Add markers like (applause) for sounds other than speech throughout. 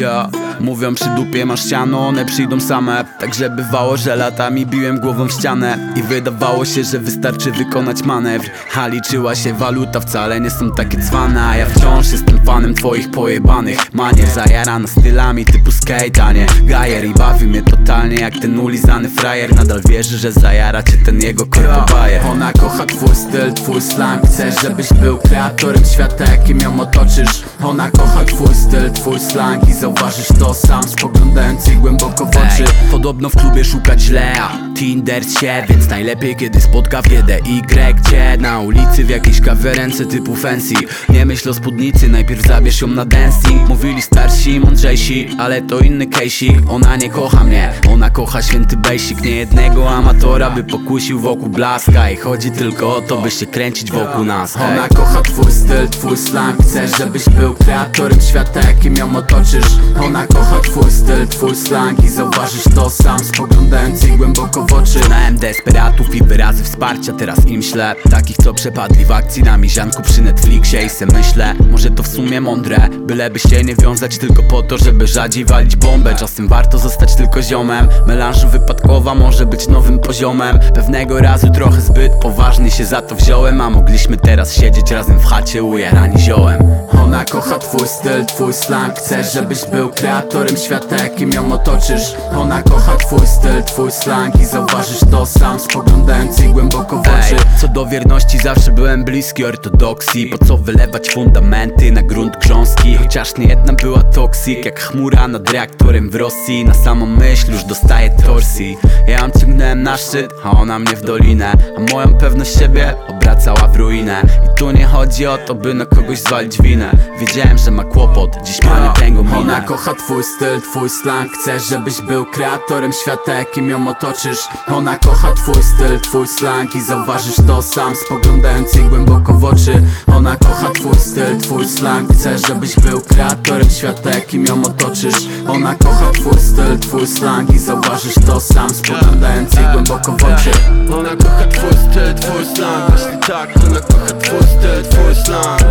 Ja, (clears throat) mówią przy dupie masz ściano, one przyjdą same. Także bywało, że latami biłem głową w ścianę. I wydawało się, że wystarczy wykonać manewr. A liczyła się waluta, wcale nie są takie cwane. A ja wciąż jestem fanem twoich pojebanych Manier. Zajarana stylami typu skate, a nie gajer. I bawi mnie totalnie jak ten ulizany frajer. Nadal wierzy, że zajara cię ten jego korpowaje Ona kocha twój styl, twój slang. Chcesz, żebyś był kreatorem świata, jakim ją otoczysz. Ona kocha twój styl, twój slang I zauważysz to sam, spoglądając jej głęboko w oczy. Podobno w klubie szukać źle, się Więc najlepiej kiedy spotka w Y cię Na ulicy w jakiejś kawiarence typu fancy. Nie myśl o spódnicy, najpierw zabierz ją na dancing Mówili starsi i mądrzejsi, ale to inny case'ik Ona nie kocha mnie, ona kocha święty basic. Nie jednego amatora by pokusił wokół blaska. I chodzi tylko o to, by się kręcić wokół nas. Hej. Ona kocha twój styl, twój slang. Chcesz, żebyś był kreatorem świata, jakim ją otoczysz? Ona kocha twój styl, twój slang. I zauważysz to sam, spoglądając jej głęboko w oczy Znałem desperatów i wyrazy wsparcia, teraz im ślę Takich, co przepadli w akcji na mizianku przy Netflixie. I se myślę, może to w sumie mądre Byleby się nie wiązać tylko po to, żeby rzadziej walić bombę. Czasem warto zostać tylko ziomem. Melanżu wypadkowa może być nowym poziomem. Pewnego razu trochę zbyt poważnie się za to wziąłem A mogliśmy teraz siedzieć razem w chacie ujarani ziołem Ona kocha twój styl, twój slang. Chcesz, żebyś był kreatorem świata, jakim ją otoczysz. Ona kocha twój styl, twój slang I zauważysz to sam, spoglądając jej głęboko w oczy. Co do wierności zawsze byłem bliski ortodoksji. Po co wylewać fundamenty na grunt grząski? Chociaż nie jedna była toksik Jak chmura nad reaktorem w Rosji. Na samą myśl już dostaję torsji. Ja ją ciągnąłem na szczyt, a ona mnie w dolinę. A moją pewność siebie obracała w ruinę. I tu nie chodzi o to, by na kogoś zwalić winę. Wiedziałem, że ma kłopot, dziś ma niepęgą minę. Ona kocha twój styl, twój slang. Chcesz, żebyś był kreatorem świata, jakim ją otoczysz. Ona kocha twój styl, twój slang. I zauważysz to sam, spoglądając jej głęboko w oczy. Ona kocha twój styl, twój slang. Chcesz, żebyś był kreatorem świata, jakim ją otoczysz. Ona kocha twój styl, twój slang. I zauważysz to sam, spoglądając jej głęboko w oczy. Ona kocha twój styl, twój slang tak, ona kocha twój styl, twój slang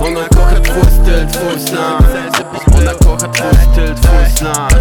Ona kocha twój styl, twój slang Ona kocha twój styl, twój slang